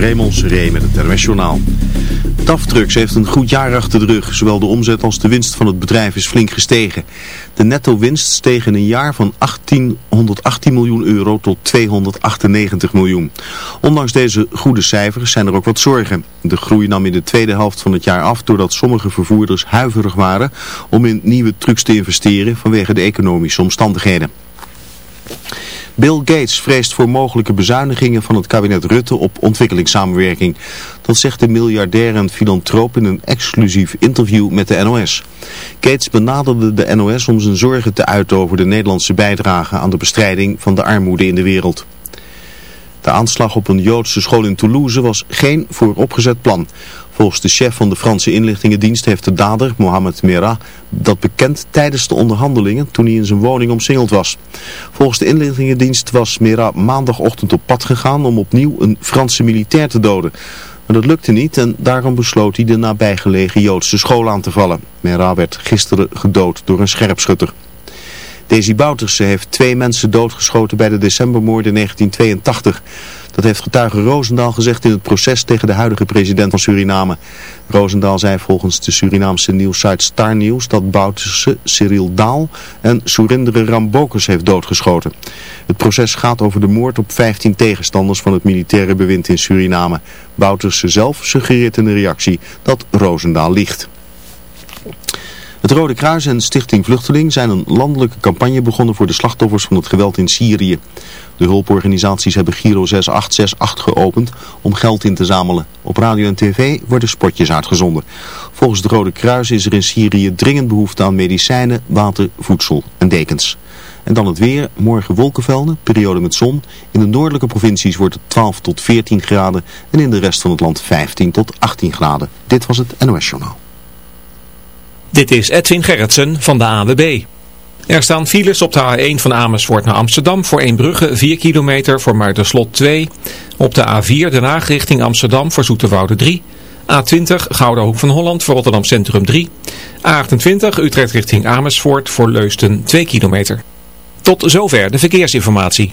Raymond Seré met het NWS Journaal. TAF Trucks heeft een goed jaar achter de rug. Zowel de omzet als de winst van het bedrijf is flink gestegen. De netto-winst steeg in een jaar van 1818 miljoen euro tot 298 miljoen. Ondanks deze goede cijfers zijn er ook wat zorgen. De groei nam in de tweede helft van het jaar af doordat sommige vervoerders huiverig waren om in nieuwe trucks te investeren vanwege de economische omstandigheden. Bill Gates vreest voor mogelijke bezuinigingen van het kabinet Rutte op ontwikkelingssamenwerking. Dat zegt de miljardair en filantroop in een exclusief interview met de NOS. Gates benaderde de NOS om zijn zorgen te uiten over de Nederlandse bijdrage aan de bestrijding van de armoede in de wereld. De aanslag op een Joodse school in Toulouse was geen vooropgezet plan. Volgens de chef van de Franse inlichtingendienst heeft de dader, Mohamed Merah, dat bekend tijdens de onderhandelingen toen hij in zijn woning omsingeld was. Volgens de inlichtingendienst was Merah maandagochtend op pad gegaan om opnieuw een Franse militair te doden. Maar dat lukte niet en daarom besloot hij de nabijgelegen Joodse school aan te vallen. Merah werd gisteren gedood door een scherpschutter. Desi Bouterse heeft twee mensen doodgeschoten bij de decembermoord in 1982. Dat heeft getuige Roosendaal gezegd in het proces tegen de huidige president van Suriname. Roosendaal zei volgens de Surinaamse nieuwssite Star News dat Bouterse Cyril Daal en Surindere Rambokers heeft doodgeschoten. Het proces gaat over de moord op 15 tegenstanders van het militaire bewind in Suriname. Bouterse zelf suggereert in de reactie dat Roosendaal liegt. Het Rode Kruis en Stichting Vluchteling zijn een landelijke campagne begonnen voor de slachtoffers van het geweld in Syrië. De hulporganisaties hebben Giro 6868 geopend om geld in te zamelen. Op radio en tv worden spotjes uitgezonden. Volgens het Rode Kruis is er in Syrië dringend behoefte aan medicijnen, water, voedsel en dekens. En dan het weer. Morgen wolkenvelden, periode met zon. In de noordelijke provincies wordt het 12 tot 14 graden en in de rest van het land 15 tot 18 graden. Dit was het NOS Journaal. Dit is Edwin Gerritsen van de AWB. Er staan files op de A1 van Amersfoort naar Amsterdam voor Eembrugge 4 kilometer voor Muiderslot 2. Op de A4 Den Haag richting Amsterdam voor Zoeterwoude 3. A20 Gouden Hoek van Holland voor Rotterdam Centrum 3. A28 Utrecht richting Amersfoort voor Leusden 2 kilometer. Tot zover de verkeersinformatie.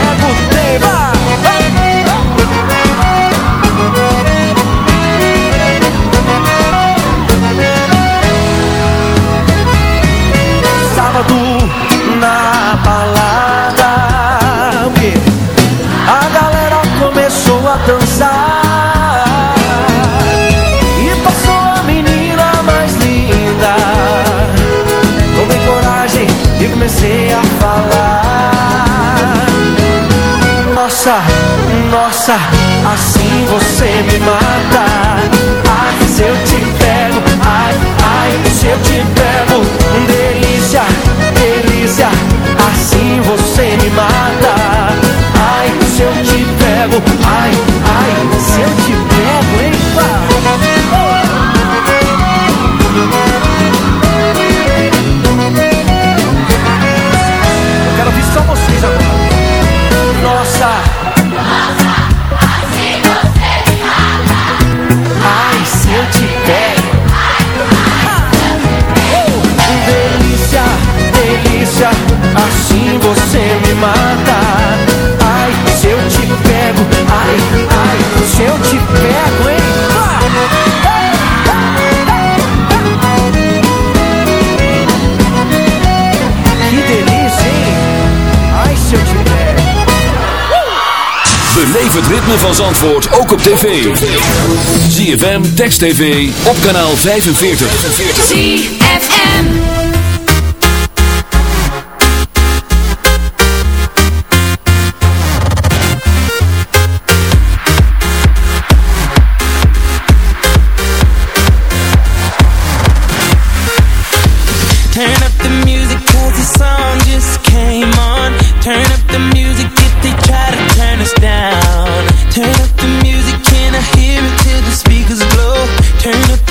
você me mata. Ai, se eu te pego, ai, ai, se eu te pego. Delícia, delícia, assim você me mata. Ai, se eu te pego, ai, ai, se eu te pego, hein, Eu quero ouvir só vocês agora você me mata Ai, se eu te pego, ai, ai, se eu te pego, hein Que delícia, hein? Ai, se eu te pego Beleef het ritme van Zandvoort ook op tv. ZFM, Text TV, op kanaal 45. ZFM. Turn up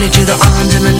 To the arms and the